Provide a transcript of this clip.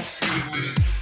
Illmatic.